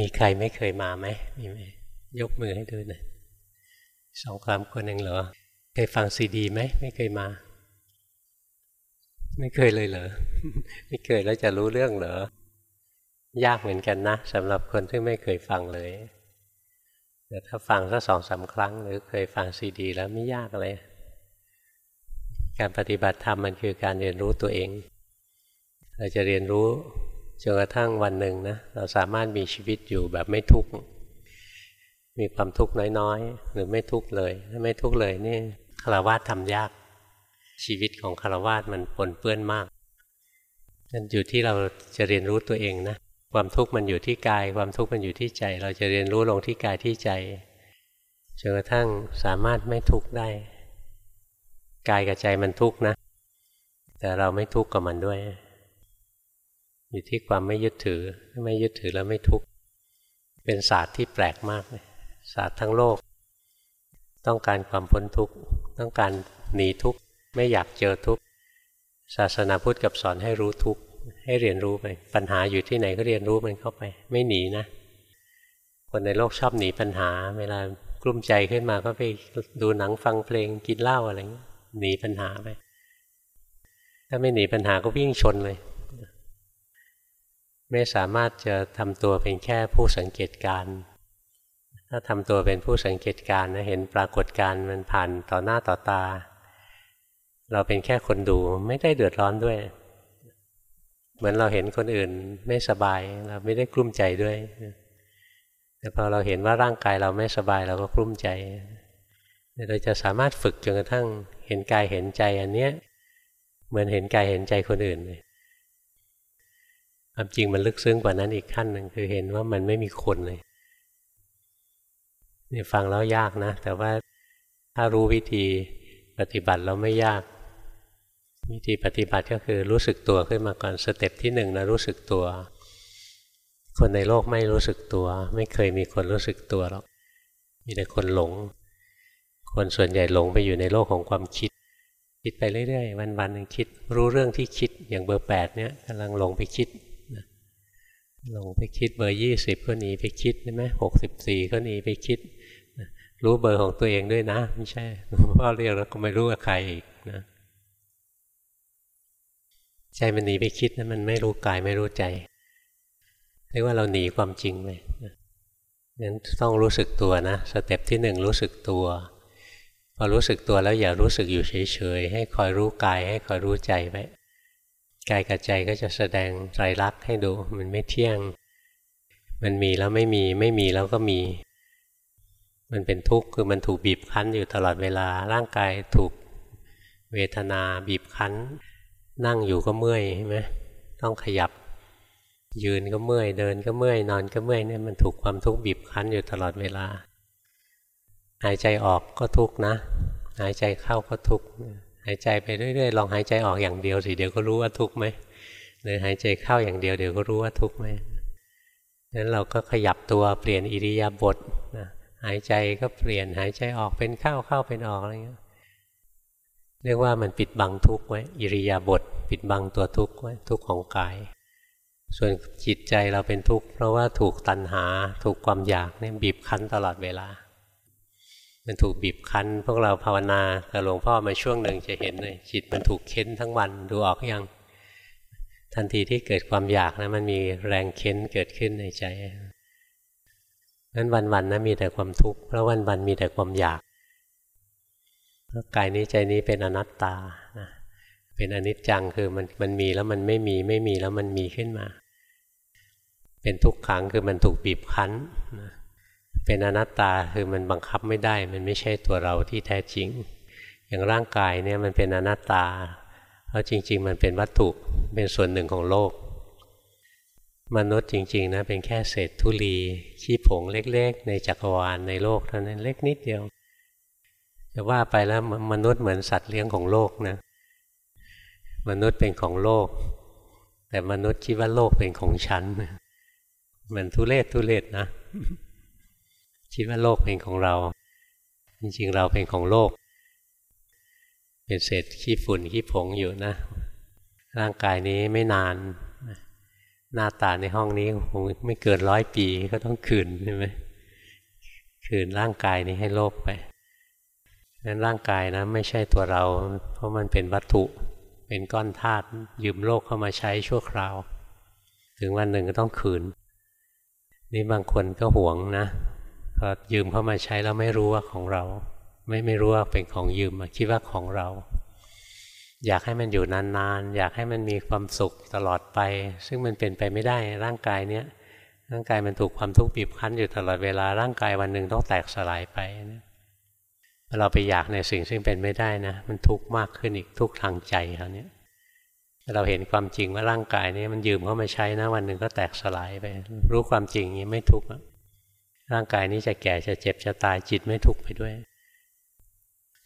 มีใครไม่เคยมาไหมมีไหมยกมือให้ดูหน่อยสองความคนหนึ่งเหรอ เคยฟังซีดีไหมไม่เคยมา ไม่เคยเลยเหรอ ไม่เคยแล้วจะรู้เรื่องเหรอ ยากเหมือนกันนะสำหรับคนที่ไม่เคยฟังเลย แต่ถ้าฟังสักสองสาครั้ง หรือเคยฟังซีดี แล้วไม่ยากเลย การปฏิบัติธรรมมันคือการเรียนรู้ตัวเอง เราจะเรียนรู้ จนกระทั่งวันหนึ่งนะเราสามารถมีชีวิตอยู่แบบไม่ทุกข์มีความทุกข์น้อยๆ หรือไม่ทุกข์เลย ถ้าไม่ทุกข์เลยนี่คารวะทำยาก ชีวิตของคารวะมันปนเปื้อนมากนั่นอยู่ที่เราจะเรียนรู้ตัวเองนะความทุกข์มันอยู่ที่กาย ความทุกข์มันอยู่ที่ใจ เราจะเรียนรู้ลงที่กายที่ใจจนกระทั่งสามารถไม่ทุกข์ได้ กายกับใจมันทุกข์นะ แต่เราไม่ทุกข์กับมันด้วย อยู่ที่ความไม่ยึดถือไม่ยึดถือแล้วไม่ทุกข์เป็นศาสตร์ที่แปลกมากเลยศาสตร์ทั้งโลก ต้องการความพ้นทุกข์ต้องการหนีทุกข์ไม่อยากเจอทุกข์ศาสนาพุทธกับสอนให้รู้ทุกข์ให้เรียนรู้ไป ปัญหาอยู่ที่ไหนก็เรียนรู้มันเข้าไป ไม่หนีนะ คนในโลกชอบหนีปัญหา เวลากลุ้มใจขึ้นมาก็ไปดูหนังฟังเพลงกินเหล้าอะไรหนีปัญหาไป ถ้าไม่หนีปัญหาก็วิ่งชนเลย ไม่สามารถจะทำตัวเป็นแค่ผู้สังเกตการ ถ้าทำตัวเป็นผู้สังเกตการนะเห็นปรากฏการมันผ่านต่อหน้าต่อตา เราเป็นแค่คนดูไม่ได้เดือดร้อนด้วย เหมือนเราเห็นคนอื่นไม่สบายเราไม่ได้กลุ้มใจด้วยแต่พอเราเห็นว่าร่างกายเราไม่สบายเราก็กลุ้มใจ เราจะสามารถฝึกจนกระทั่งเห็นกายเห็นใจอันเนี้ยเหมือนเห็นกายเห็นใจคนอื่นเลย ความจริงมันลึกซึ้งกว่านั้นอีกขั้นหนึ่งคือเห็นว่ามันไม่มีคนเลยนี่ฟังแล้วยากนะ แต่ว่าถ้ารู้วิธีปฏิบัติแล้วไม่ยาก วิธีปฏิบัติก็คือรู้สึกตัวขึ้นมาก่อน step ที่หนึ่งนะรู้สึกตัว คนในโลกไม่รู้สึกตัว ไม่เคยมีคนรู้สึกตัวหรอกมีแต่คนหลง คนส่วนใหญ่หลงไปอยู่ในโลกของความคิด คิดไปเรื่อยๆวันๆหนึ่งคิด รู้เรื่องที่คิดอย่างเบอร์แปดเนี้ยกำลังหลงไปคิด หลงไปคิดเบอร์ยี่สิบก็หนีไปคิดใช่ไหมหกสิบสี่ก็หนีไปคิด รู้เบอร์ของตัวเองด้วยนะ ไม่ใช่พ่อเรียกแล้วก็ไม่รู้ว่าใครอีกนะใจมันหนีไปคิดนะมันไม่รู้กายไม่รู้ใจเรียกว่าเราหนีความจริงไปนั้นต้องรู้สึกตัวนะสเต็ปที่หนึ่งรู้สึกตัว พอรู้สึกตัวแล้วอย่ารู้สึกอยู่เฉยๆให้คอยรู้กายให้คอยรู้ใจไว้ กายกับใจก็จะแสดงไตรลักษณ์ให้ดูมันไม่เที่ยง มันมีแล้วไม่มีไม่มีแล้วก็มี มันเป็นทุกข์คือมันถูกบีบคั้นอยู่ตลอดเวลาร่างกายถูกเวทนาบีบคั้น นั่งอยู่ก็เมื่อยใช่ไหมต้องขยับ ยืนก็เมื่อยเดินก็เมื่อยนอนก็เมื่อยเนี่ยมันถูกความทุกข์บีบคั้นอยู่ตลอดเวลา หายใจออกก็ทุกข์นะ หายใจเข้าก็ทุกข์ หายใจไปเรื่อยๆลองหายใจออกอย่างเดียวสิเดี๋ยวก็รู้ว่าทุกข์ไหมหรือหายใจเข้าอย่างเดียวเดี๋ยวก็รู้ว่าทุกข์ไหมนั้นเราก็ขยับตัวเปลี่ยนอิริยาบถนะหายใจก็เปลี่ยนหายใจออกเป็นเข้าเข้าเป็นออกอะไรเงี้ยเรียกว่ามันปิดบังทุกข์ไว้อิริยาบถปิดบังตัวทุกข์ไว้ทุกข์ของกาย ส่วนจิตใจเราเป็นทุกข์เพราะว่าถูกตัณหา ถูกความอยากเนี่ยบีบคั้นตลอดเวลา มันถูกบีบคั้น พวกเราภาวนากับหลวงพ่อมาช่วงหนึ่งจะเห็นเลยจิตมันถูกเค้นทั้งวันดูออกอยัง ทันทีที่เกิดความอยากนะมันมีแรงเค้นเกิดขึ้นในใจนั้นวันๆนะมีแต่ความทุกข์เพราะวันๆมีแต่ความอยากกายนี้ใจนี้เป็นอนัตตานะเป็นอนิจจังคือมันมันมีแล้วมันไม่มีไม่มีแล้วมันมีขึ้นมา เป็นทุกขังคือมันถูกบีบคั้นนะ เป็นอนัตตาคือมันบังคับไม่ได้ มันไม่ใช่ตัวเราที่แท้จริง อย่างร่างกายเนี่ยมันเป็นอนัตตา เพราะจริง ๆ มันเป็นวัตถุเป็นส่วนหนึ่งของโลก มนุษย์จริงๆนะเป็นแค่เศษธุลีขี้ผงเล็ก ๆ ในจักรวาลในโลกเท่านั้นเล็กนิดเดียวจะว่าไปแล้วมนุษย์เหมือนสัตว์เลี้ยงของโลกนะมนุษย์เป็นของโลก แต่มนุษย์คิดว่าโลกเป็นของฉันเหมือนทุเลศทุเลศนะ คิดว่าโลกเป็นของเรา จริงๆเราเป็นของโลก เป็นเศษขี้ฝุ่นขี้ผงอยู่นะ ร่างกายนี้ไม่นาน หน้าตาในห้องนี้คงไม่เกินร้อยปีก็ต้องคืนใช่ไหมคืนร่างกายนี้ให้โลกไปนั้นร่างกายนะไม่ใช่ตัวเรา เพราะมันเป็นวัตถุเป็นก้อนธาตุยืมโลกเข้ามาใช้ชั่วคราว ถึงวันหนึ่งก็ต้องคืน นี่บางคนก็หวงนะ อยืมเข้ามาใช้แล้วไม่รู้ว่าของเรา ไม่ไม่รู้ว่าเป็นของยืมคิดว่าของเรา อยากให้มันอยู่นานๆ อยากให้มันมีความสุขตลอดไป ซึ่งมันเป็นไปไม่ได้ร่างกายเนี้ยร่างกายมันถูกความทุกข์บีบคั้นอยู่ตลอดเวลาร่างกายวันหนึ่งต้องแตกสลายไปนะเราไปอยากในสิ่งซึ่งเป็นไม่ได้นะ มันทุกข์มากขึ้นอีกทุกข์ทางใจเขาเนี้ยเราเห็นความจริงว่าร่างกายนี้มันยืมเข้ามาใช้นะ วันหนึ่งก็แตกสลายไป รู้ความจริงนี้ไม่ทุกข์ ร่างกายนี้จะแก่จะเจ็บจะตายจิตไม่ทุกข์ไปด้วย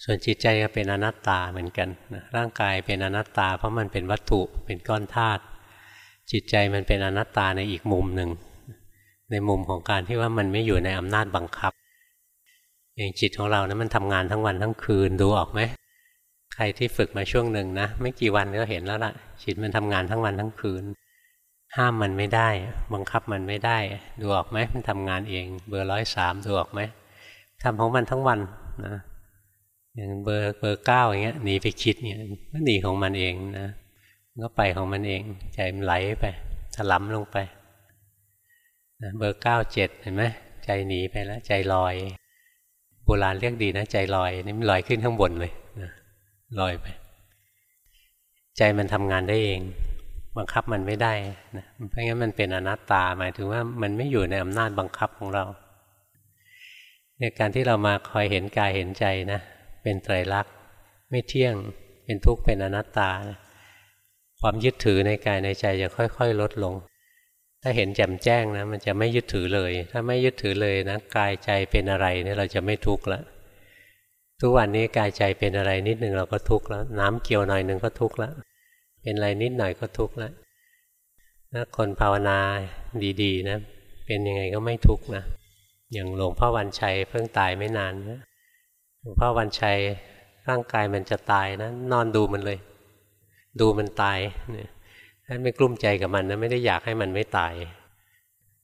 ส่วนจิตใจก็เป็นอนัตตาเหมือนกันนะร่างกายเป็นอนัตตา เพราะมันเป็นวัตถุเป็นก้อนธาตุจิตใจมันเป็นอนัตตาในอีกมุมหนึ่ง ในมุมของการที่ว่ามันไม่อยู่ในอำนาจบังคับอย่างจิตของเรานะั้นมันทำงานทั้งวันทั้งคืนดูออกไหมใครที่ฝึกมาช่วงหนึ่งนะไม่กี่วันก็เห็นแล้วล่ะ จิตมันทำงานทั้งวันทั้งคืน ห้ามมันไม่ได้ บังคับมันไม่ได้ ดูออกไหมมันทำงานเอง เบอร์ร้อยสามดูออกไหมทำของมันทั้งวันนะอย่างเบอร์เบอร์เก้าอย่างเงี้ยหนีไปคิดเนี่ยก็หนีของมันเองนะก็ไปของมันเองใจมันไหลไปถลำลงไปนะเบอร์เก้าเจ็ดเห็นไหมใจหนีไปแล้วใจลอยโบราณเรียกดีนะใจลอยนี่มันลอยขึ้นข้างบนเลยนะลอยไป ใจมันทำงานได้เอง บังคับมันไม่ได้นะเพราะงั้นมันเป็นอนัตตาหมายถึงว่ามันไม่อยู่ในอำนาจบังคับของเราในการที่เรามาคอยเห็นกายเห็นใจนะเป็นไตรลักษณ์ไม่เที่ยงเป็นทุกข์เป็นอนัตตา ความยึดถือในกายในใจจะค่อย ๆ ลดลง ถ้าเห็นแจ่มแจ้งนะมันจะไม่ยึดถือเลย ถ้าไม่ยึดถือเลยนะกายใจเป็นอะไรเนี่ยเราจะไม่ทุกข์ละทุกวันนี้กายใจเป็นอะไรนิดหนึ่งเราก็ทุกข์แล้ว น้ำเกี่ยวหน่อยหนึ่งก็ทุกข์แล้ว เป็นอะไรนิดหน่อยก็ทุกข์แล้วถ้าคนภาวนาดีๆนะเป็นยังไงก็ไม่ทุกข์นะอย่างหลวงพ่อวันชัยเพิ่งตายไม่นานนะหลวงพ่อวันชัยร่างกายมันจะตายนะนอนดูมันเลย ดูมันตายเนี่ยท่านไม่กลุ้มใจกับมันนะไม่ได้อยากให้มันไม่ตาย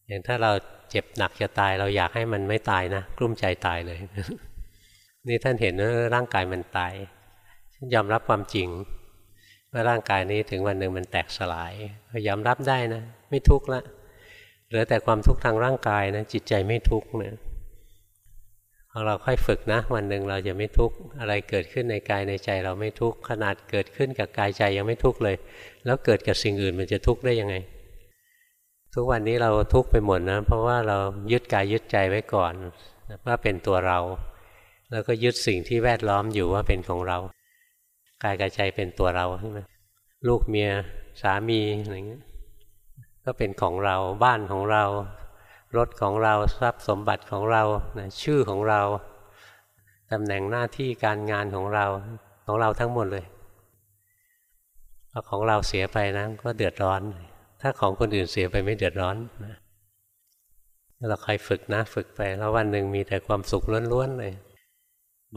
อย่างถ้าเราเจ็บหนักจะตาย เราอยากให้มันไม่ตายนะกลุ้มใจตายเลย นี่ท่านเห็นว่าร่างกายมันตายยอมรับความจริง ว่าร่างกายนี้ถึงวันหนึ่งมันแตกสลายพยอมรับได้นะ ไม่ทุกข์ละเหลือแต่ความทุกข์ทางร่างกายนะจิตใจไม่ทุกข์เนี่ยพอเราค่อยฝึกนะ วันหนึ่งเราจะไม่ทุกข์อะไรเกิดขึ้นในกายในใจเราไม่ทุกข์ขนาดเกิดขึ้นกับกายใจยังไม่ทุกข์เลย แล้วเกิดกับสิ่งอื่นมันจะทุกข์ได้ยังไง ทุกวันนี้เราทุกข์ไปหมดนะ เพราะว่าเรายึดกายยึดใจไว้ก่อนว่าเป็นตัวเรา แล้วก็ยึดสิ่งที่แวดล้อมอยู่ว่าเป็นของเรา กายกับใจเป็นตัวเราใช่ไหมลูกเมียสามีอะไรเงี้ยก็เป็นของเราบ้านของเรา รถของเราทรัพย์สมบัติของเรานะชื่อของเราตำแหน่งหน้าที่การงานของเราของเราทั้งหมดเลยพอของเราเสียไปนะก็เดือดร้อน ถ้าของคนอื่นเสียไปไม่เดือดร้อนนะเราคอยฝึกนะฝึกไป แล้ววันหนึ่งมีแต่ความสุขล้วนๆเลย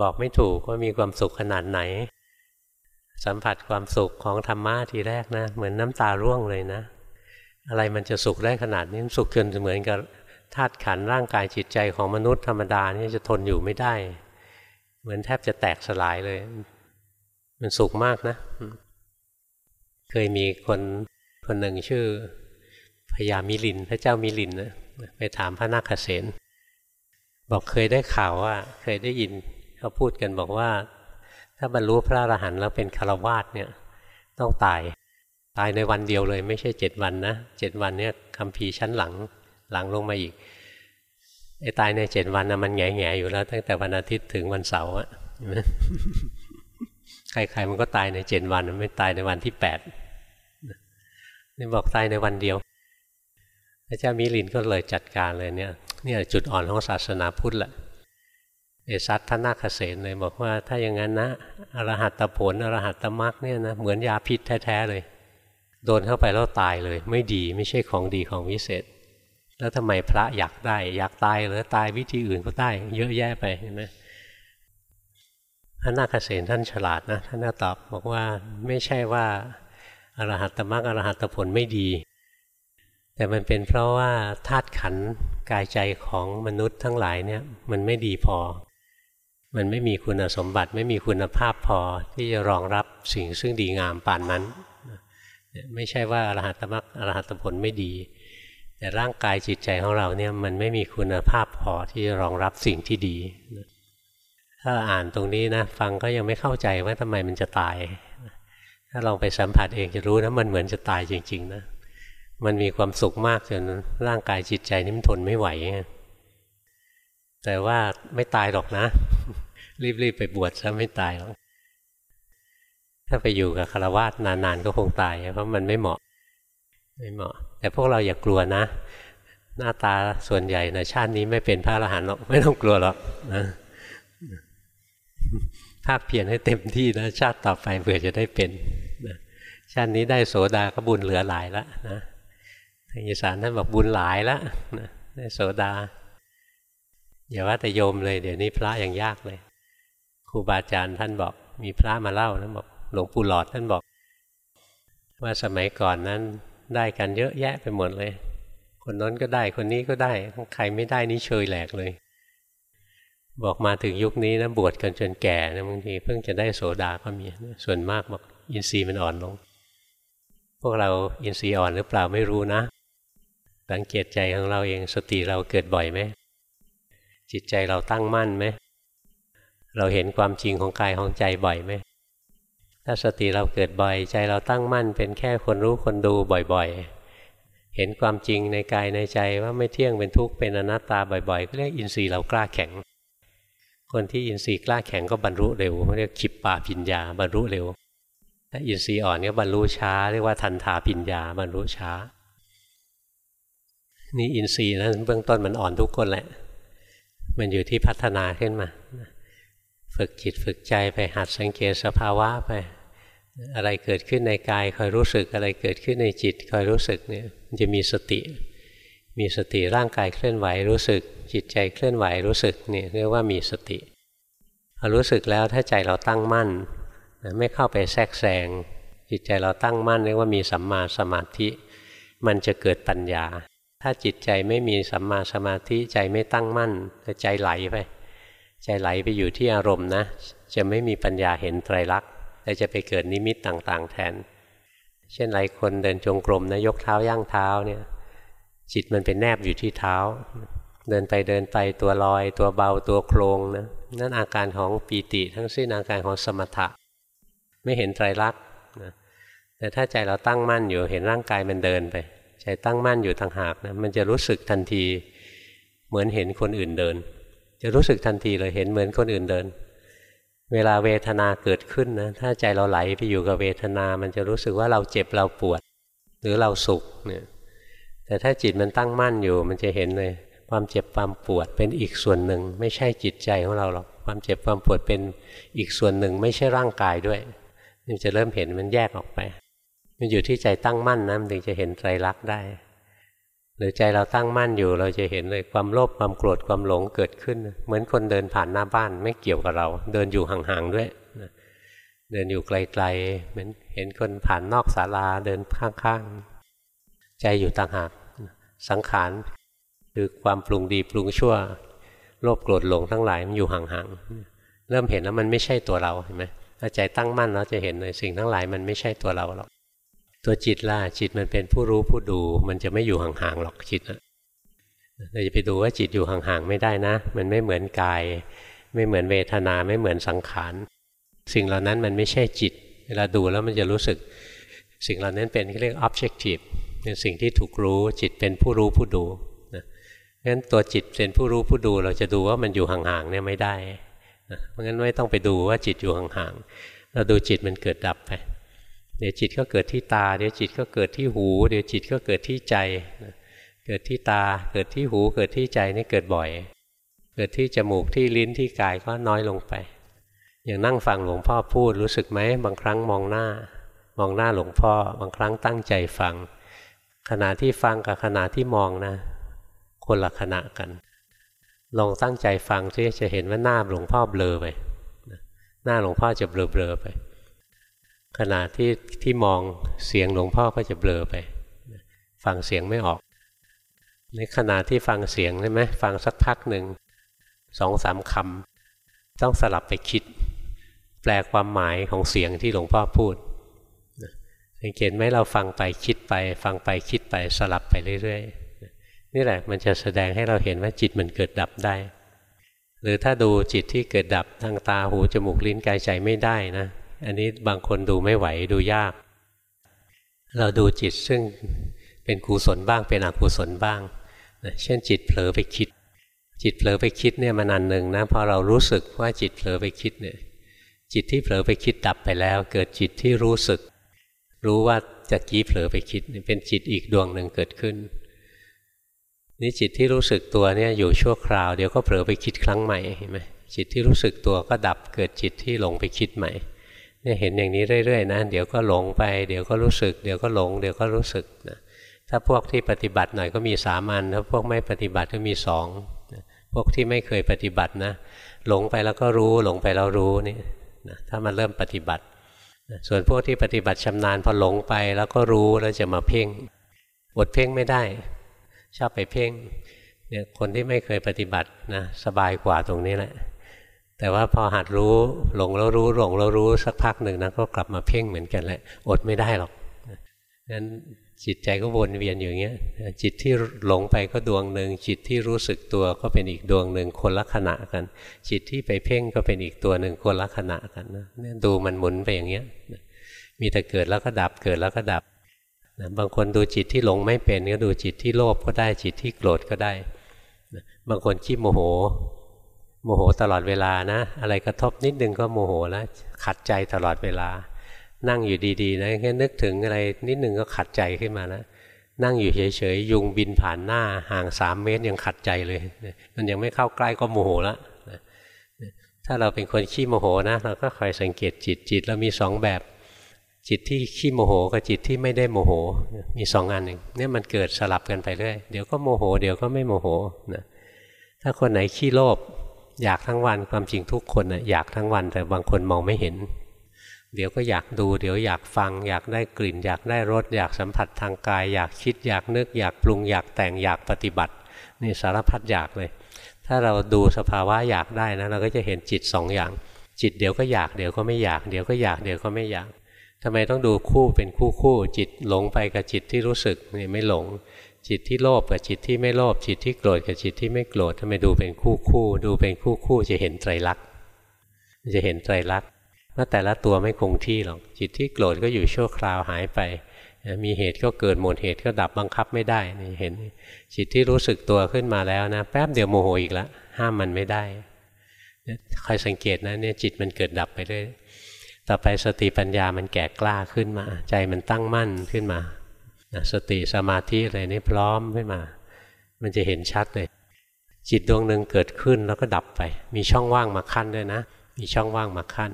บอกไม่ถูกว่ามีความสุขขนาดไหน สัมผัสความสุขของธรรมะทีแรกนะ เหมือนน้ำตาร่วงเลยนะ อะไรมันจะสุขได้ขนาดนี้สุขจนเหมือนกับธาตุขันร่างกายจิตใจของมนุษย์ธรรมดานี่จะทนอยู่ไม่ได้ เหมือนแทบจะแตกสลายเลย มันสุขมากนะ เคยมีคนคนหนึ่งชื่อพญามิลิน พระเจ้ามิลินนะไปถามพระนาคเษนบอกเคยได้ข่าวว่า เคยได้ยินเขาพูดกันบอกว่า ถ้าบรรลุพระอรหันต์แล้วเป็นคารวาสเนี่ยต้องตายตายในวันเดียวเลย ไม่ใช่เจ็ดวันนะเจ็ดวันเนี่ยคำพีชั้นหลังหลังลงมาอีกไอ้ตายในเจ็ดวันนะมันแง่แง่อยู่แล้ว ตั้งแต่วันอาทิตย์ถึงวันเสาร์อะใครๆมันก็ตายในเจ็ดวันไม่ตายในวันที่แปดนี่บอกตายในวันเดียวพระเจ้ามิลินก็เลยจัดการเลยเนี่ยเนี่ยจุดอ่อนของศาสนาพุทธแหละ เอซัตท่านนาคเษนเลยบอกว่าถ้าอย่างนั้นนะอรหัตตผลอรหัตตมรักเนี่ยนะเหมือนยาพิษแท้ๆเลย โดนเข้าไปแล้วตายเลย ไม่ดีไม่ใช่ของดีของวิเศษ แล้วทำไมพระอยากได้ อยากตายหรือตายวิธีอื่นก็ได้ เยอะแยะไปเห็นไหมพระนาคเษนท่านฉลาดนะท่านก็ตอบบอกว่าไม่ใช่ว่าอรหัตตมรรคอรหัตผลไม่ดี แต่มันเป็นเพราะว่าธาตุขันกายใจของมนุษย์ทั้งหลายเนี่ยมันไม่ดีพอ มันไม่มีคุณสมบัติไม่มีคุณภาพพอที่จะรองรับสิ่งซึ่งดีงามป่านนั้น ไม่ใช่ว่าอรหัตมรรคอรหัตผลไม่ดี แต่ร่างกายจิตใจของเราเนี่ยมันไม่มีคุณภาพพอที่จะรองรับสิ่งที่ดี ถ้าอ่านตรงนี้นะฟังก็ยังไม่เข้าใจว่าทำไมมันจะตาย ถ้าลองไปสัมผัสเองจะรู้นะมันเหมือนจะตายจริงๆนะมันมีความสุขมากจนร่างกายจิตใจนี่มันทนไม่ไหว แต่ว่าไม่ตายหรอกนะ รีบๆไปบวชซะไม่ตายหรอกถ้าไปอยู่กับคารวะนานๆก็คงตาย เพราะมันไม่เหมาะ ไม่เหมาะ แต่พวกเราอย่ากลัวนะ หน้าตาส่วนใหญ่นะชาตินี้ไม่เป็นพระอรหันต์หรอกไม่ต้องกลัวหรอกนะภาคเพียรให้เต็มที่นะ ชาติต่อไปเผื่อจะได้เป็นนะชาตินี้ได้โสดาก็บุญเหลือหลายแล้วนะางอีสานท่านบอกบุญหลายแล้วได้โสดาอย่าว่าแต่โยมเลย เดี๋ยวนี้พระยังยากเลย รูบาอาจารย์ท่านบอก มีพระมาเล่านะบอกหลวงปู่หลอดท่านบอก ว่าสมัยก่อนนั้นได้กันเยอะแยะไปหมดเลย คนน้นก็ได้คนนี้ก็ได้ใครไม่ได้นี่เชยแหลกเลย บอกมาถึงยุคนี้นะบวชกันจนแก่นะบางทีเพิ่งจะได้โสดาก็มีส่วนมากบอกอินทรีย์มันอ่อนลง พวกเราอินทรีย์อ่อนหรือเปล่าไม่รู้นะสังเกตใจของเราเองสติเราเกิดบ่อยไหมจิตใจเราตั้งมั่นไหม เราเห็นความจริงของกายของใจบ่อยไหมถ้าสติเราเกิดบ่อยใจเราตั้งมั่น เป็นแค่คนรู้คนดูบ่อยๆ เห็นความจริงในกายในใจว่าไม่เที่ยงเป็นทุกข์เป็นอนัตตาบ่อยๆก็เรียกอินทรีย์เรากล้าแข็ง คนที่อินทรีย์กล้าแข็งก็บรรลุเร็วเรียกขิปปาปิญญาบรรลุเร็วถ้าอินทรีย์อ่อนก็บรรลุช้า เรียกว่าทันทาปิญญาบรรลุช้า นี่อินทรีย์นะเบื้องต้นมันอ่อนทุกคนแหละ มันอยู่ที่พัฒนาขึ้นมา ฝึกจิตฝึกใจไปหัดสังเกตสภาวะไป อะไรเกิดขึ้นในกายคอยรู้สึกอะไรเกิดขึ้นในจิตคอยรู้สึกเนี่ยมันจะมีสติ มีสติร่างกายเคลื่อนไหวรู้สึก จิตใจเคลื่อนไหวรู้สึกเนี่ยเรียกว่ามีสติพอรู้สึกแล้วถ้าใจเราตั้งมั่น ไม่เข้าไปแทรกแซงจิตใจเราตั้งมั่นเรียกว่ามีสัมมาสมาธิ มันจะเกิดปัญญา ถ้าจิตใจไม่มีสัมมาสมาธิใจไม่ตั้งมั่นแต่ใจไหลไป ใจไหลไปอยู่ที่อารมณ์นะ จะไม่มีปัญญาเห็นไตรลักษณ์แต่จะไปเกิดนิมิตต่างๆ แทน เช่นหลายคนเดินจงกรมนะยกเท้าย่างเท้าเนี่ย จิตมันเป็นแนบอยู่ที่เท้า เดินไปเดินไปตัวลอย ตัวเบาตัวโครงนะนั่นอาการของปีติทั้งสิ้นอาการของสมถะ ไม่เห็นไตรลักษณ์นะแต่ถ้าใจเราตั้งมั่นอยู่เห็นร่างกายมันเดินไป ใจตั้งมั่นอยู่ต่างหากนะมันจะรู้สึกทันทีเหมือนเห็นคนอื่นเดิน จะรู้สึกทันทีเลยเห็นเหมือนคนอื่นเดิน เวลาเวทนาเกิดขึ้นนะถ้าใจเราไหลไปอยู่กับเวทนา มันจะรู้สึกว่าเราเจ็บเราปวด หรือเราสุขเนี่ยแต่ถ้าจิตมันตั้งมั่นอยู่ มันจะเห็นเลย ความเจ็บความปวดเป็นอีกส่วนหนึ่ง ไม่ใช่จิตใจของเราหรอกความเจ็บความปวดเป็นอีกส่วนหนึ่ง ไม่ใช่ร่างกายด้วยมันจะเริ่มเห็นมันแยกออกไป มันอยู่ที่ใจตั้งมั่นนะมันถึงจะเห็นไตรลักษณ์ได้ หรือใจเราตั้งมั่นอยู่เราจะเห็นเลยความโลภความโกรธความหลงเกิดขึ้น เหมือนคนเดินผ่านหน้าบ้านไม่เกี่ยวกับเรา เดินอยู่ห่างๆด้วยเดินอยู่ไกลๆเหมือนเห็นคนผ่านนอกศาลาเดินข้างๆ ใจอยู่ต่างหากสังขารคือความปรุงดีปรุงชั่วโลภโกรธหลงทั้งหลายมันอยู่ห่างๆเริ่มเห็นแล้วมันไม่ใช่ตัวเราเห็นไหมถ้าใจตั้งมั่นเราจะเห็นเลยสิ่งทั้งหลายมันไม่ใช่ตัวเราหรอก ตัวจิตล่ะจิตมันเป็นผู้รู้ผู้ดู มันจะไม่อยู่ห่างๆหรอกจิตนะเราจะไปดูว่าจิตอยู่ห่างๆไม่ได้นะ มันไม่เหมือนกาย ไม่เหมือนเวทนาไม่เหมือนสังขารสิ่งเหล่านั้นมันไม่ใช่จิต เวลาดูแล้วมันจะรู้สึก สิ่งเหล่านั้นเป็นเรียก objective เป็นสิ่งที่ถูกรู้จิตเป็นผู้รู้ผู้ดูนะงั้นตัวจิตเป็นผู้รู้ผู้ดู เราจะดูว่ามันอยู่ห่างๆเนี่ยไม่ได้นะเพราะงั้นไม่ต้องไปดูว่าจิตอยู่ห่างๆเราดูจิตมันเกิดดับไป เดี๋ยวจิตก็เกิดที่ตา เดี๋ยวจิตก็เกิดที่หู เดี๋ยวจิตก็เกิดที่ใจ เกิดที่ตา เกิดที่หู เกิดที่ใจนี่เกิดบ่อย เกิดที่จมูกที่ลิ้นที่กายก็น้อยลงไป อย่างนั่งฟังหลวงพ่อพูดรู้สึกไหมบางครั้งมองหน้า มองหน้าหลวงพ่อ บางครั้งตั้งใจฟัง ขณะที่ฟังกับขณะที่มองนะ คนละขณะกันลองตั้งใจฟังที่จะเห็นว่าหน้าหลวงพ่อเบลอไปหน้าหลวงพ่อจะเบลอๆไป ขณะที่ที่มองเสียงหลวงพ่อก็จะเบลอไป ฟังเสียงไม่ออกในขณะที่ฟังเสียงใช่ไหมฟังสักพักหนึ่งสองสามคำต้องสลับไปคิด แปลความหมายของเสียงที่หลวงพ่อพูดสังเกตไหมเราฟังไปคิดไป ฟังไปคิดไปสลับไปเรื่อยๆนี่แหละมันจะแสดงให้เราเห็นว่าจิตมันเกิดดับได้ หรือถ้าดูจิตที่เกิดดับทางตาหูจมูกลิ้นกายใจไม่ได้นะ อันนี้บางคนดูไม่ไหวดูยาก เราดูจิตซึ่งเป็นกุศลบ้างเป็นอกุศลบ้างเช่นจิตเผลอไปคิด จิตเผลอไปคิดเนี่ยมันอันหนึ่งนะพอเรารู้สึกว่าจิตเผลอไปคิดเนี่ยจิตที่เผลอไปคิดดับไปแล้ว เกิดจิตที่รู้สึก รู้ว่าจะกี้เผลอไปคิดเป็นจิตอีกดวงหนึ่งเกิดขึ้นนี่จิตที่รู้สึกตัวเนี่ยอยู่ชั่วคราวเดี๋ยวก็เผลอไปคิดครั้งใหม่เห็นไหมจิตที่รู้สึกตัวก็ดับเกิดจิตที่หลงไปคิดใหม่ เนี่ยเห็นอย่างนี้เรื่อยๆนะเดี๋ยวก็หลงไปเดี๋ยวก็รู้สึก เดี๋ยวก็หลง เดี๋ยวก็รู้สึกนะถ้าพวกที่ปฏิบัติหน่อยก็มีสามัญถ้าพวกไม่ปฏิบัติก็มีสองพวกที่ไม่เคยปฏิบัตินะ หลงไปแล้วก็รู้หลงไปแล้วรู้นี่นะถ้ามันเริ่มปฏิบัติส่วนพวกที่ปฏิบัติชำนาญพอหลงไปแล้วก็รู้แล้วจะมาเพ่งอดเพ่งไม่ได้ ชอบไปเพ่งเนี่ยคนที่ไม่เคยปฏิบัตินะสบายกว่าตรงนี้แหละ แต่ว่าพอหัดรู้หลงแล้วรู้หลงแล้วรู้สักพักหนึ่งนะก็กลับมาเพ่งเหมือนกันแหละอดไม่ได้หรอกนั้นจิตใจก็วนเวียนอยู่อย่างเงี้ยจิตที่หลงไปก็ดวงหนึ่งจิตที่รู้สึกตัวก็เป็นอีกดวงหนึ่งคนละขณะกัน จิตที่ไปเพ่งก็เป็นอีกตัวหนึ่งคนละขณะกันนะเนี่ยดูมันหมุนไปอย่างเงี้ยมีแต่เกิดแล้วก็ดับเกิดแล้วก็ดับนะบางคนดูจิตที่หลงไม่เป็นก็ดูจิตที่โลภก็ได้จิตที่โกรธก็ได้นะบางคนขี้โมโห โมโหตลอดเวลานะ อะไรกระทบนิดนึงก็โมโหแล้วขัดใจตลอดเวลา นั่งอยู่ดีๆนะแค่นึกถึงอะไรนิดนึงก็ขัดใจขึ้นมาแล้วนั่งอยู่เฉยๆยุงบินผ่านหน้าห่างสามเมตรยังขัดใจเลย มันยังไม่เข้าใกล้ก็โมโหแล้วถ้าเราเป็นคนขี้โมโหนะ เราก็คอยสังเกตจิตจิตเรามีสองแบบ จิตที่ขี้โมโหกับจิตที่ไม่ได้โมโหมีสองอันหนึ่งเนี่ยมันเกิดสลับกันไปเรื่อยเดี๋ยวก็โมโห เดี๋ยวก็ไม่โมโหนะถ้าคนไหนขี้โลภ อยากทั้งวันความจริงทุกคนนะอยากทั้งวันแต่บางคนมองไม่เห็น เดี๋ยวก็อยากดู เดี๋ยวอยากฟัง อยากได้กลิ่น อยากได้รสอยากสัมผัสทางกาย อยากคิด อยากนึก อยากปรุง อยากแต่งอยากปฏิบัติ นี่สารพัดอยากเลย ถ้าเราดูสภาวะอยากได้นะเราก็จะเห็นจิตสองอย่าง จิตเดี๋ยวก็อยากเดี๋ยวก็ไม่อยาก เดี๋ยวก็อยากเดี๋ยวก็ไม่อยากทำไมต้องดูคู่เป็นคู่คู่จิตหลงไปกับจิตที่รู้สึกนี่ไม่หลง จิตที่โลภกับจิตที่ไม่โลภจิตที่โกรธกับจิตที่ไม่โกรธทำไมดูเป็นคู่คู่ ดูเป็นคู่คู่จะเห็นไตรลักษณ์จะเห็นไตรลักษณ์ว่าแต่ละตัวไม่คงที่หรอกจิตที่โกรธก็อยู่ชั่วคราวหายไป มีเหตุก็เกิดหมดเหตุก็ดับบังคับไม่ได้นี่เห็นจิตที่รู้สึกตัวขึ้นมาแล้วนะแป๊บเดียวโมโหอีกล้วห้ามมันไม่ได้ใครสังเกตนะเนี่ยจิตมันเกิดดับไปเรื่อยต่อไปสติปัญญามันแก่กล้าขึ้นมา ใจมันตั้งมั่นขึ้นมา สติสมาธิอะไรนี่พร้อมขึ้นมา มันจะเห็นชัดเลย จิตดวงหนึ่งเกิดขึ้นแล้วก็ดับไป มีช่องว่างมาขั้นด้วยนะ มีช่องว่างมาขั้น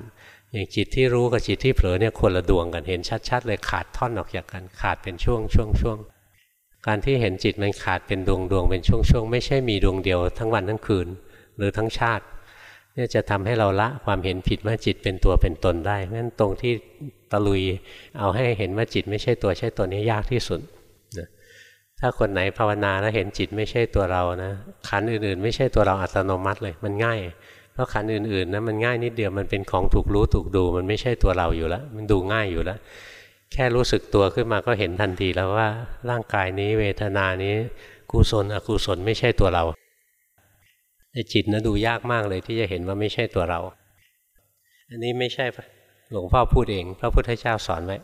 อย่างจิตที่รู้กับจิตที่เผลอเนี่ยคนละดวงกันเห็นชัดๆเลยขาดท่อนออกจากกันขาดเป็นช่วงช่วงช่วงการที่เห็นจิตมันขาดเป็นดวงดวงเป็นช่วงช่วงไม่ใช่มีดวงเดียวทั้งวันทั้งคืน หรือทั้งชาติเนี่ยจะทำให้เราละความเห็นผิดว่าจิตเป็นตัวเป็นตนได้เพราะฉะนั้นตรงที่ ตะลุย เอาให้เห็นว่าจิตไม่ใช่ตัวใช่ตัวนี้ยากที่สุดนะถ้าคนไหนภาวนาแล้วเห็นจิตไม่ใช่ตัวเรานะขันอื่นๆ ไม่ใช่ตัวเราอัตโนมัติเลย มันง่าย เพราะขันอื่นๆนะมันง่ายนิดเดียวมันเป็นของถูกรู้ถูกดู มันไม่ใช่ตัวเราอยู่แล้ว มันดูง่ายอยู่แล้ว แค่รู้สึกตัวขึ้นมาก็เห็นทันทีแล้วว่าร่างกายนี้เวทนานี้กุศลอกุศลไม่ใช่ตัวเราไอ้จิตนะดูยากมากเลยที่จะเห็นว่าไม่ใช่ตัวเรา อันนี้ไม่ใช่ หลวงพ่อพูดเอง พระพุทธเจ้าสอนไว้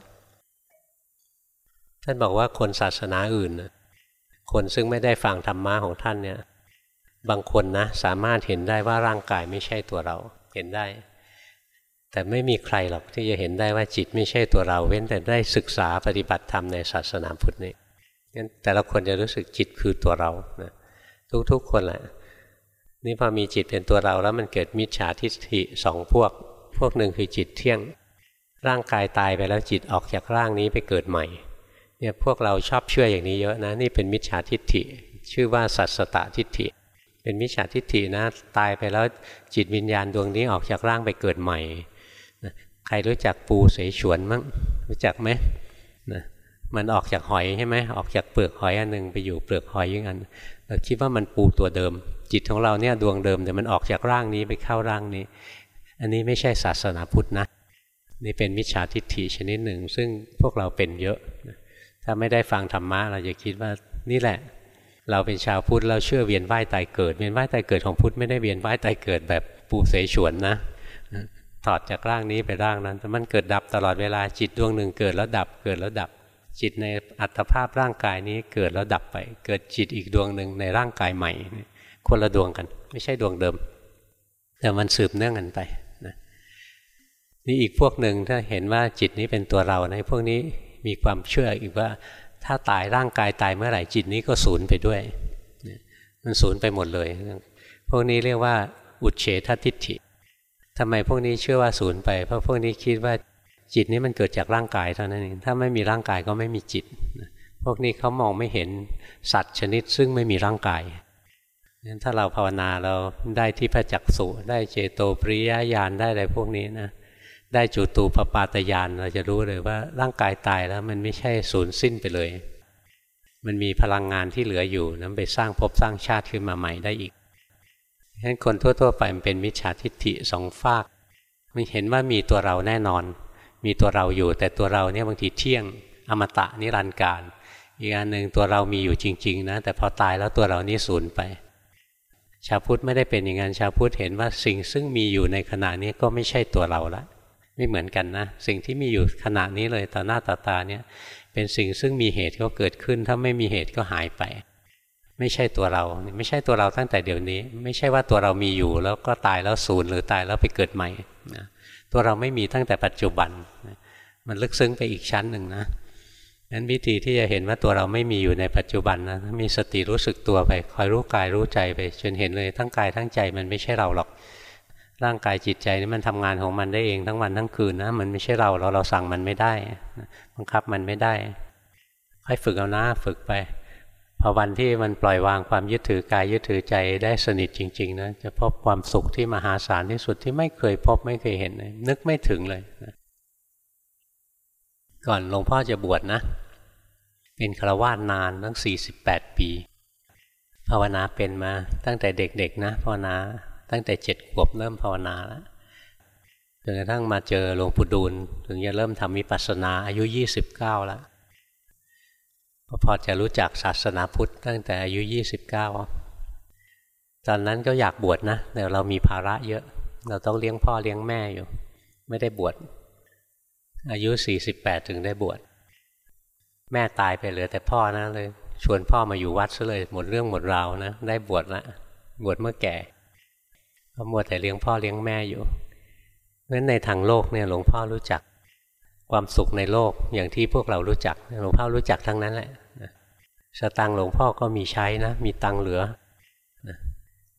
ท่านบอกว่าคนศาสนาอื่น คนซึ่งไม่ได้ฟังธรรมะของท่านเนี่ย บางคนนะสามารถเห็นได้ว่าร่างกายไม่ใช่ตัวเรา เห็นได้ แต่ไม่มีใครหรอกที่จะเห็นได้ว่าจิตไม่ใช่ตัวเรา เว้นแต่ได้ศึกษาปฏิบัติธรรมในศาสนาพุทธนี่งั้นแต่ละคนจะรู้สึกจิตคือตัวเรานะทุกๆคนแหละนี่พอมีจิตเป็นตัวเราแล้วมันเกิดมิจฉาทิฏฐิสองพวก พวกหนึ่งคือจิตเที่ยง ร่างกายตายไปแล้วจิตออกจากร่างนี้ไปเกิดใหม่เนี่ยพวกเราชอบเชื่ออย่างนี้เยอะนะนี่เป็นมิจฉาทิฏฐิ ชื่อว่าสัตสตทิฏฐิ เป็นมิจฉาทิฏฐินะตายไปแล้วจิตวิญญาณดวงนี้ออกจากร่างไปเกิดใหม่ใครรู้จักปูเสฉวนมั้งรู้จักไหมนะมันออกจากหอยใช่ไหมออกจากเปลือกหอยอันหนึ่งไปอยู่เปลือกหอยอีกอันเราคิดว่ามันปูตัวเดิม จิตของเราเนี่ยดวงเดิมแต่มันออกจากร่างนี้ไปเข้าร่างนี้ อันนี้ไม่ใช่ศาสนาพุทธนะ นี่เป็นมิจฉาทิฏฐิชนิดหนึ่ง ซึ่งพวกเราเป็นเยอะ ถ้าไม่ได้ฟังธรรมะเราจะคิดว่านี่แหละ เราเป็นชาวพุทธเราเชื่อเวียนว่ายตายเกิด เวียนว่ายตายเกิดของพุทธไม่ได้เวียนว่ายตายเกิดแบบปูเสฉวนนะถอดจากร่างนี้ไปร่างนั้นแต่มันเกิดดับตลอดเวลาจิตดวงหนึ่งเกิดแล้วดับเกิดแล้วดับ จิตในอัตภาพร่างกายนี้เกิดแล้วดับไป เกิดจิตอีกดวงหนึ่งในร่างกายใหม่ คนละดวงกัน ไม่ใช่ดวงเดิม แต่มันสืบเนื่องกันไป นี่อีกพวกหนึ่งถ้าเห็นว่าจิตนี้เป็นตัวเราในพวกนี้มีความเชื่ออีกว่าถ้าตายร่างกายตายเมื่อไหร่จิตนี้ก็สูญไปด้วย มันสูญไปหมดเลย พวกนี้เรียกว่า อุเฉททิฏฐิทำไมพวกนี้เชื่อว่าศูนย์ไปเพราะพวกนี้คิดว่าจิตนี้มันเกิดจากร่างกายเท่านั้นเองถ้าไม่มีร่างกายก็ไม่มีจิต พวกนี้เขามองไม่เห็นสัตว์ชนิดซึ่งไม่มีร่างกายงั้นถ้าเราภาวนาเราได้ที่พระจักสุได้เจโตปริยญาณได้อะไรพวกนี้นะ ได้จุตูปปาตญาณเราจะรู้เลยว่าร่างกายตายแล้วมันไม่ใช่สูญสิ้นไปเลย มันมีพลังงานที่เหลืออยู่นั้นไปสร้างภพสร้างชาติขึ้นมาใหม่ได้อีกฉะนั้นคนทั่ว ๆ ไปมันเป็นมิจฉาทิฏฐิสองฝากมันเห็นว่ามีตัวเราแน่นอน มีตัวเราอยู่ แต่ตัวเราเนี่ยบางทีเที่ยงอมตะนิรันดร์การ อีกอันหนึ่งตัวเรามีอยู่จริง ๆ นะ แต่พอตายแล้วตัวเรานี่สูญไป ชาวพุทธไม่ได้เป็นอย่างนั้นชาวพุทธเห็นว่าสิ่งซึ่งมีอยู่ในขณะนี้ก็ไม่ใช่ตัวเราละ ไม่เหมือนกันนะ สิ่งที่มีอยู่ขณะนี้เลยต่อหน้าต่อตาเนี่ยเป็นสิ่งซึ่งมีเหตุก็เกิดขึ้น ถ้าไม่มีเหตุก็หายไป ไม่ใช่ตัวเรา ไม่ใช่ตัวเราตั้งแต่เดี๋ยวนี้ ไม่ใช่ว่าตัวเรามีอยู่ แล้วก็ตายแล้วสูญหรือตายแล้วไปเกิดใหม่นะตัวเราไม่มีตั้งแต่ปัจจุบัน มันลึกซึ้งไปอีกชั้นหนึ่งนะนั้นวิธีที่จะเห็นว่าตัวเราไม่มีอยู่ในปัจจุบันนะมีสติรู้สึกตัวไป คอยรู้กายรู้ใจไป จนเห็นเลยทั้งกายทั้งใจมันไม่ใช่เราหรอก ร่างกายจิตใจนี่มันทำงานของมันได้เองทั้งวันทั้งคืนนะมันไม่ใช่เราเราเราสั่งมันไม่ได้ บังคับมันไม่ได้ ค่อยฝึกเอานะฝึกไปพอวันที่มันปล่อยวางความยึดถือกายยึดถือใจได้สนิทจริงๆนะจะพบความสุขที่มหาศาลที่สุดที่ไม่เคยพบไม่เคยเห็นเลยนึกไม่ถึงเลยนะก่อนหลวงพ่อจะบวชนะ เป็นฆราวาสนานตั้ง48 ปี ภาวนาเป็นมาตั้งแต่เด็กๆนะภาวนา ตั้งแต่เจ็ดขวบเริ่มภาวนาแล้วจนกระทั่งมาเจอหลวงปู่ดูลถึงจะเริ่มทำวิปัสสนาอายุ29แล้วพอจะรู้จักศาสนาพุทธตั้งแต่อายุ29ตอนนั้นก็อยากบวชนะแต่เรามีภาระเยอะ เราต้องเลี้ยงพ่อเลี้ยงแม่อยู่ ไม่ได้บวชอายุ48ถึงได้บวชแม่ตายไปเหลือแต่พ่อนะเลย ชวนพ่อมาอยู่วัดซะเลยหมดเรื่องหมดราวนะ ได้บวชละบวชเมื่อแก่ มัวแต่เลี้ยงพ่อเลี้ยงแม่อยู่เพราะฉะนั้นในทางโลกเนี่ยหลวงพ่อรู้จักความสุขในโลกอย่างที่พวกเรารู้จักหลวงพ่อรู้จักทั้งนั้นแหละสตังหลวงพ่อก็มีใช้นะมีตังเหลือ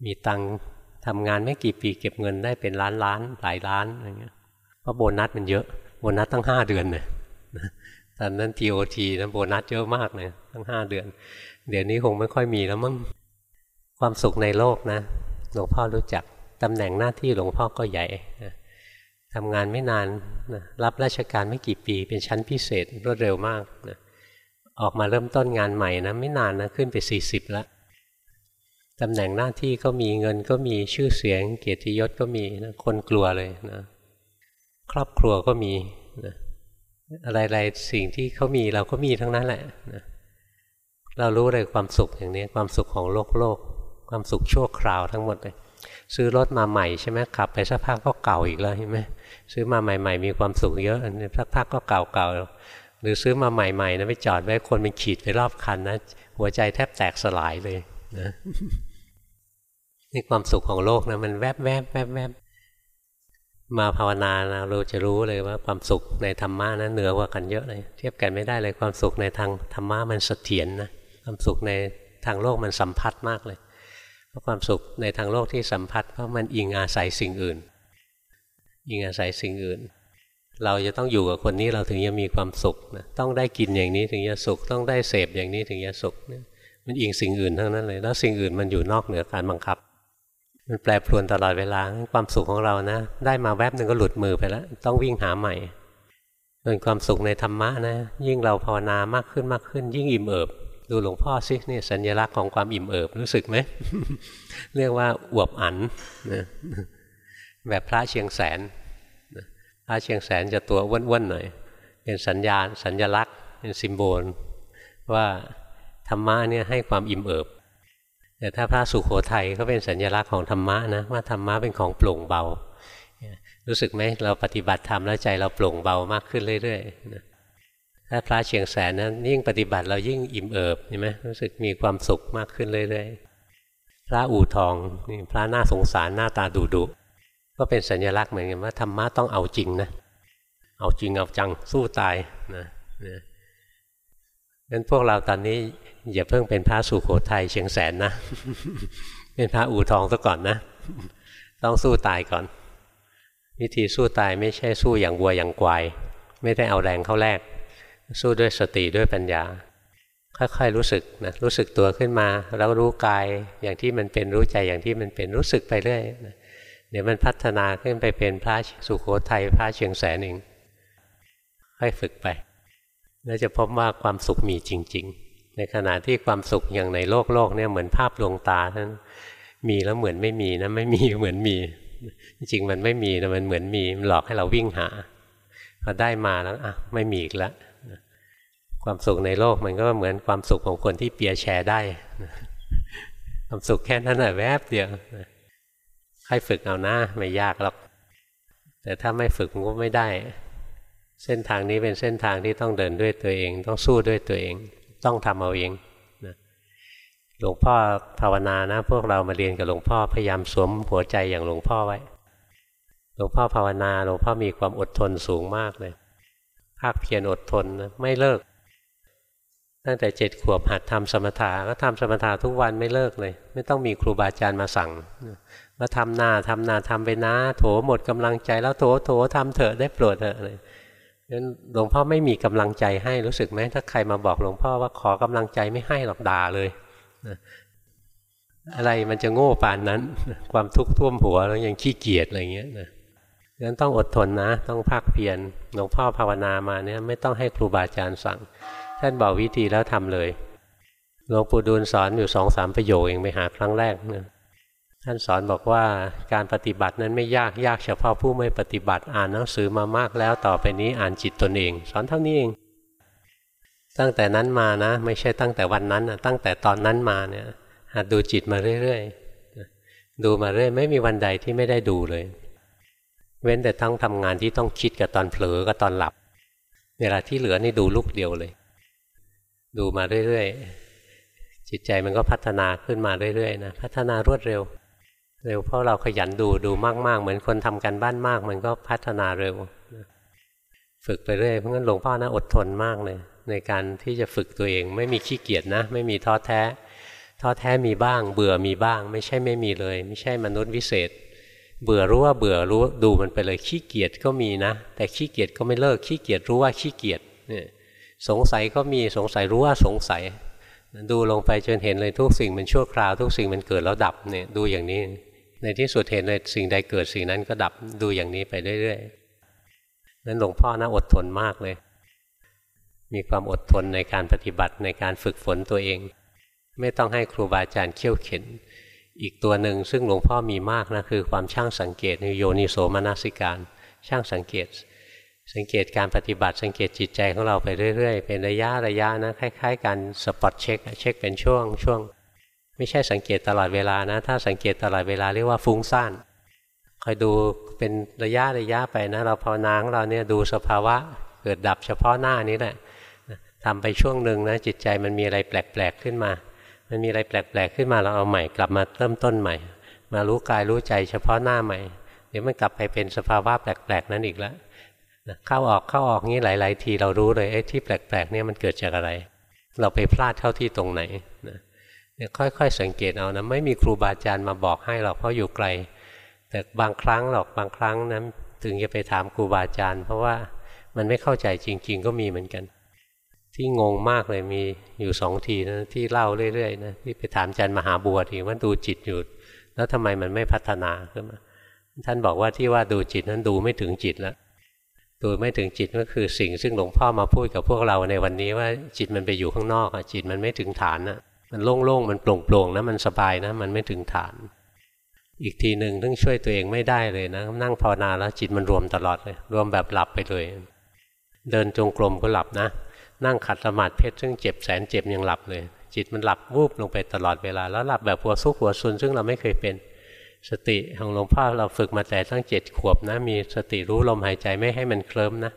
มีตังทำงานไม่กี่ปีเก็บเงินได้เป็นล้านล้านหลายล้านอะไรเงี้ยเพราะโบนัสมันเยอะโบนัสตั้งห้าเดือนเลยตอนนั้นทีโอทีนะโบนัสเยอะมากเลยตั้งห้าเดือน เดี๋ยวนี้คงไม่ค่อยมีแล้วมั้งความสุขในโลกนะหลวงพ่อรู้จัก ตำแหน่งหน้าที่หลวงพ่อก็ใหญ่ทำงานไม่นานนะรับราชการไม่กี่ปี เป็นชั้นพิเศษรวดเร็วมากนะออกมาเริ่มต้นงานใหม่นะไม่นานนะขึ้นไป 40 แล้วตำแหน่งหน้าที่ก็มีเงินก็มีชื่อเสียง เกียรติยศก็มีนะคนกลัวเลยนะครอบครัวก็มีนะอะไรๆสิ่งที่เขามีเราก็มีทั้งนั้นแหละนะเรารู้เลยความสุขอย่างนี้ความสุขของโลกโลก ความสุขชั่วคราวทั้งหมดเลย ซื้อรถมาใหม่ใช่ไหมขับไปสักพักก็เก่าอีกแล้วใช่ไหมซื้อมาใหม่ ๆ มีความสุขเยอะสักพักก็เก่าๆหรือซื้อมาใหม่ๆนะไปจอดไว้คนเป็นขีดไปรอบคันนะหัวใจแทบแตกสลายเลยนะนี่ความสุขของโลกนะมันแวบแวบแวบแวบมาภาวนานะเราจะรู้เลยว่าความสุขในธรรมะนะเหนือกว่ากันเยอะเลย เทียบกันไม่ได้เลยความสุขในทางธรรมะมันเสถียรนนะความสุขในทางโลกมันสัมผัสมากเลย ความสุขในทางโลกที่สัมผัสเพราะมันอิงอาศัยสิ่งอื่น อิงอาศัยสิ่งอื่น เราจะต้องอยู่กับคนนี้เราถึงจะมีความสุขนะต้องได้กินอย่างนี้ถึงจะสุข ต้องได้เสพอย่างนี้ถึงจะสุขมันอิงสิ่งอื่นทั้งนั้นเลย แล้วสิ่งอื่นมันอยู่นอกเหนือการบังคับ มันแปรปรวนตลอดเวลาความสุขของเรานะ ได้มาแวบหนึ่งก็หลุดมือไปแล้ว ต้องวิ่งหาใหม่ส่วนความสุขในธรรมะนะ ยิ่งเราภาวนามากขึ้นมากขึ้น ยิ่งอิ่มเอิบ ดูหลวงพ่อสินี่สัญลักษณ์ของความอิ่มเอิบรู้สึกไหมเรียกว่าอวบอันนะแบบพระเชียงแสนพระเชียงแสนจะตัวอ้วนๆหน่อย เป็นสัญญาณสัญลักษณ์ เป็นสิมโบล ว่าธรรมะเนี่ยให้ความอิ่มเอิบแต่ถ้าพระสุขโขทัยก็เป็นสัญลักษณ์ของธรรมะนะว่าธรรมะเป็นของโปร่งเบา รู้สึกไหมเราปฏิบัติธรรมแล้วใจเราโปร่งเบามากขึ้นเรื่อยๆ ถ้าพระเชียงแสนนั้นยิ่งปฏิบัติเรายิ่งอิ่มเอิบเห็นไหมรู้สึกมีความสุขมากขึ้นเรื่อยๆพระอู่ทองนี่พระหน้าสงสารหน้าตาดุดุก็เป็นสัญลักษณ์เหมือนกันว่าธรรมะต้องเอาจริงนะเอาจริงเอาจังสู้ตายนะนะงั้นพวกเราตอนนี้อย่าเพิ่งเป็นพระสุโขทัยเชียงแสนนะ เป็นพระอู่ทองซะก่อนนะ ต้องสู้ตายก่อน วิธีสู้ตายไม่ใช่สู้อย่างวัวอย่างควาย ไม่ได้เอาแรงเข้าแลก สู้ด้วยสติด้วยปัญญา ค่อยๆรู้สึกนะรู้สึกตัวขึ้นมา แล้วรู้กายอย่างที่มันเป็นรู้ใจอย่างที่มันเป็นรู้สึกไปเรื่อยนะเดี๋ยวมันพัฒนาขึ้นไปเป็นพระสุโขทัยพระเชียงแสนเองค่อยฝึกไป แล้วจะพบว่าความสุขมีจริง ๆ ในขณะที่ความสุขอย่างในโลกโลกเนี่ยเหมือนภาพลวงตาท่านมีแล้วเหมือนไม่มีนะไม่มีเหมือนมี จริงมันไม่มีนะมันเหมือนมีมันหลอกให้เราวิ่งหาพอได้มาแล้วอะไม่มีอีกแล้ว ความสุขในโลกมันก็เหมือนความสุขของคนที่เปียแชร์ได้ ความสุขแค่นั้นแหละแวบเดียวให้ฝึกเอานะไม่ยากหรอก แต่ถ้าไม่ฝึกมันก็ไม่ได้ เส้นทางนี้เป็นเส้นทางที่ต้องเดินด้วยตัวเอง ต้องสู้ด้วยตัวเอง ต้องทำเอาเองนะหลวงพ่อภาวนานะ พวกเรามาเรียนกับหลวงพ่อพยายามสวมหัวใจอย่างหลวงพ่อไว้ หลวงพ่อภาวนาหลวงพ่อมีความอดทนสูงมากเลยภาคเพียรอดทนนะไม่เลิก ตั้งแต่เจ็ดขวบหัดทำสมถะก็ทำสมถะทุกวันไม่เลิกเลย ไม่ต้องมีครูบาอาจารย์มาสั่งว่าทำนาทำนาทำไปนะโถหมดกำลังใจแล้วโถโถทำเถอะได้โปรดเถอะเลยนั้นหลวงพ่อไม่มีกำลังใจให้รู้สึกไหมถ้าใครมาบอกหลวงพ่อว่าขอกำลังใจไม่ให้หรอกด่าเลยอะไรมันจะโง่ปานนั้น ความทุกข์ท่วมหัวแล้วยังขี้เกียจอะไรเงี้ยนะงั้นต้องอดทนนะ ต้องภาคเพียรหลวงพ่อภาวนามาเนี่ยไม่ต้องให้ครูบาอาจารย์สั่ง ท่านบอกวิธีแล้วทำเลยหลวงปู่ดูลสอนอยู่สองสามประโยคเองไปหาครั้งแรกเนี่ยท่านสอนบอกว่าการปฏิบัตินั้นไม่ยากยากเฉพาะผู้ไม่ปฏิบัติอ่านหนังสือมามากแล้วต่อไปนี้อ่านจิตตนเอง สอนเท่านี้เอง ตั้งแต่นั้นมานะ ไม่ใช่ตั้งแต่วันนั้นนะตั้งแต่ตอนนั้นมาเนี่ยหัดดูจิตมาเรื่อยๆดูมาเรื่อยไม่มีวันใดที่ไม่ได้ดูเลย เว้นแต่ทั้งทำงานที่ต้องคิดกับตอนเผลอกับตอนหลับเวลาที่เหลือนี่ดูลูกเดียวเลย ดูมาเรื่อยๆ จิตใจมันก็พัฒนาขึ้นมาเรื่อยๆนะพัฒนารวดเร็ว เร็วเพราะเราขยันดูดูมาก ๆ เหมือนคนทำกันบ้านมาก มันก็พัฒนาเร็ว ฝึกไปเรื่อยเพราะงั้นหลวงพ่อนะอดทนมากเลย ในการที่จะฝึกตัวเองไม่มีขี้เกียจนะ ไม่มีท้อแท้ท้อแท้มีบ้าง เบื่อมีบ้าง ไม่ใช่ไม่มีเลย ไม่ใช่มนุษย์วิเศษ เบื่อรู้ว่าเบื่อรู้ดูมันไปเลยขี้เกียจก็มีนะ แต่ขี้เกียจก็ไม่เลิกขี้เกียจรู้ว่าขี้เกียจเนี่ย สงสัยก็มีสงสัยรู้ว่าสงสัย ดูลงไปจนเห็นเลยทุกสิ่งมันชั่วคราว ทุกสิ่งมันเกิดแล้วดับเนี่ยดูอย่างนี้ ในที่สุดเห็นเลยสิ่งใดเกิดสิ่งนั้นก็ดับดูอย่างนี้ไปเรื่อยๆนั้นหลวงพ่อนะอดทนมากเลย มีความอดทนในการปฏิบัติในการฝึกฝนตัวเอง ไม่ต้องให้ครูบาอาจารย์เขี่ยวเข็น อีกตัวหนึ่งซึ่งหลวงพ่อมีมากนะคือความช่างสังเกตโยนิโสมนสิการ ช่างสังเกต สังเกตการปฏิบัติสังเกตจิตใจของเราไปเรื่อย ๆ เป็นระยะระยะนะคล้าย ๆ การสปอตเช็คเช็คเป็นช่วงช่วงไม่ใช่สังเกตตลอดเวลานะ ถ้าสังเกตตลอดเวลาเรียกว่าฟุ้งซ่านคอยดูเป็นระยะระยะไปนะเราภาวนาของเราเนี่ยดูสภาวะเกิดดับเฉพาะหน้านี้แหละทำไปช่วงหนึ่งนะจิตใจมันมีอะไรแปลกๆขึ้นมา มันมีอะไรแปลกๆขึ้นมาเราเอาใหม่กลับมาเริ่มต้นใหม่ มารู้กายรู้ใจเฉพาะหน้าใหม่เดี๋ยวมันกลับไปเป็นสภาวะแปลกๆนั้นอีกแล้ว เข้าออกเข้าออกงี้หลาย ๆ ทีเรารู้เลยไอ้ที่แปลกๆเนี่ยมันเกิดจากอะไร เราไปพลาดเข้าที่ตรงไหนนะค่อยๆสังเกตเอานะไม่มีครูบาอาจารย์มาบอกให้หรอกเพราะอยู่ไกล แต่บางครั้งหรอกบางครั้งนะถึงจะไปถามครูบาอาจารย์ เพราะว่ามันไม่เข้าใจจริง ๆ ก็มีเหมือนกัน ที่งงมากเลยมีอยู่สองทีนะที่เล่าเรื่อยๆนะที่ไปถามอาจารย์มหาบัวทีว่าดูจิตอยู่ แล้วทำไมมันไม่พัฒนาขึ้นมาท่านบอกว่าที่ว่าดูจิตนั้นดูไม่ถึงจิตแล้ว ตัวไม่ถึงจิตก็คือสิ่งซึ่งหลวงพ่อมาพูดกับพวกเราในวันนี้ว่าจิตมันไปอยู่ข้างนอกอะจิตมันไม่ถึงฐานนะมันโล่งๆมันโปร่งๆนะมันสบายนะ มันไม่ถึงฐาน อีกทีหนึ่งต้องช่วยตัวเองไม่ได้เลยนะนั่งภาวนาแล้วจิตมันรวมตลอดเลย รวมแบบหลับไปเลย เดินจงกรมก็หลับนะ นั่งขัดสมาธิเพชรซึ่งเจ็บแสนเจ็บยังหลับเลย จิตมันหลับวูบลงไปตลอดเวลา แล้วหลับแบบหัวซุกหัวซุนซึ่งเราไม่เคยเป็น สติของหลวงพ่อเราฝึกมาแต่ตั้งเจ็ดขวบนะ มีสติรู้ลมหายใจไม่ให้มันเคลิ้มนะ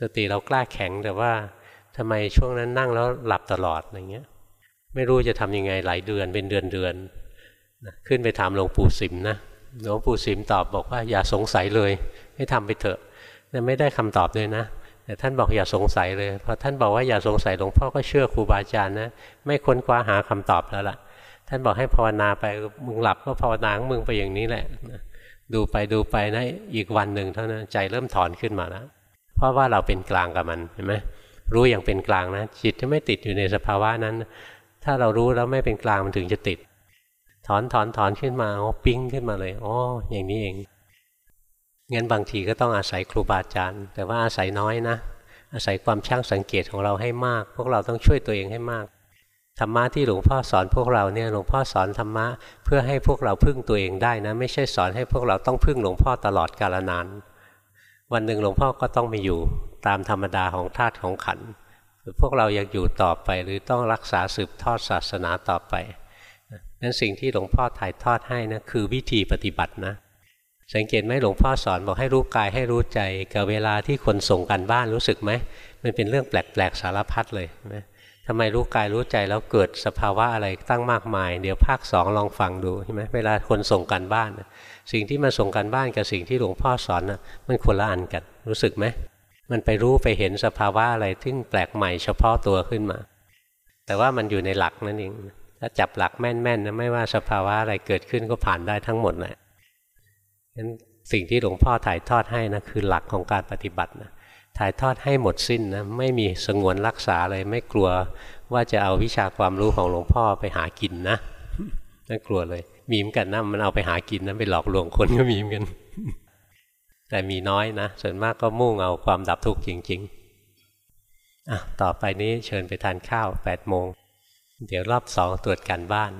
สติเรากล้าแข็งแต่ว่าทำไมช่วงนั้นนั่งแล้วหลับตลอดอะไรเงี้ย ไม่รู้จะทํำยังไงหลายเดือนเป็นเดือนเดือนนะขึ้นไปถามหลวงปู่สิมนะหลวงปู่สิมตอบบอกว่าอย่าสงสัยเลยให้ทำไปเถอะแต่ไม่ได้คำตอบเลยนะ แต่ท่านบอกอย่าสงสัยเลยพอท่านบอกว่าอย่าสงสัยหลวงพ่อก็เชื่อครูบาอาจารย์นะ ไม่ค้นคว้าหาคำตอบแล้วล่ะ ท่านบอกให้ภาวนาไปมึงหลับก็ภาวนาของมึงไปอย่างนี้แหละดูไปดูไปนะอีกวันหนึ่งเท่านั้นใจเริ่มถอนขึ้นมาแล้วเพราะว่าเราเป็นกลางกับมันเห็นไหมรู้อย่างเป็นกลางนะจิตจะไม่ติดอยู่ในสภาวะนั้น ถ้าเรารู้แล้วไม่เป็นกลางมันถึงจะติด ถอนถอนถอนขึ้นมาโอ้ปิ้งขึ้นมาเลยอ๋ออย่างนี้เองงั้นบางทีก็ต้องอาศัยครูบาอาจารย์ แต่ว่าอาศัยน้อยนะ อาศัยความช่างสังเกตของเราให้มาก พวกเราต้องช่วยตัวเองให้มาก ธรรมะที่หลวงพ่อสอนพวกเราเนี่ยหลวงพ่อสอนธรรมะเพื่อให้พวกเราพึ่งตัวเองได้นะ ไม่ใช่สอนให้พวกเราต้องพึ่งหลวงพ่อตลอดกาลนาน วันหนึ่งหลวงพ่อก็ต้องไปอยู่ตามธรรมดาของธาตุของขันพวกเราอยากอยู่ต่อไปหรือต้องรักษาสืบทอดศาสนาต่อไปนั้นสิ่งที่หลวงพ่อถ่ายทอดให้นะคือวิธีปฏิบัตินะ สังเกตไหมหลวงพ่อสอนบอกให้รู้กายให้รู้ใจกับเวลาที่คนส่งกันบ้านรู้สึกไหมมันเป็นเรื่องแปลกๆสารพัดเลยนะ ทำไมรู้กายรู้ใจแล้วเกิดสภาวะอะไรตั้งมากมาย เดี๋ยวภาคสองลองฟังดูใช่ไหมเวลาคนส่งกันบ้าน สิ่งที่มาส่งกันบ้านกับสิ่งที่หลวงพ่อสอนนะมันคนละอันกันรู้สึกไหมมันไปรู้ไปเห็นสภาวะอะไรที่แปลกใหม่เฉพาะตัวขึ้นมา แต่ว่ามันอยู่ในหลักนั่นเองถ้าจับหลักแม่นๆนะไม่ว่าสภาวะอะไรเกิดขึ้นก็ผ่านได้ทั้งหมดแหละงั้นสิ่งที่หลวงพ่อถ่ายทอดให้นะคือหลักของการปฏิบัตินะ ถ่ายทอดให้หมดสิ้นนะไม่มีสงวนรักษาเลยไม่กลัวว่าจะเอาวิชาความรู้ของหลวงพ่อไปหากินนะน่ากลัวเลย มีมกันนะมันเอาไปหากินนะไปหลอกลวงคนก็มีมกัน แต่มีน้อยนะส่วนมากก็มุ่งเอาความดับทุกข์จริง ๆอะต่อไปนี้เชิญไปทานข้าวแปดโมงเดี๋ยวรอบสองตรวจการบ้าน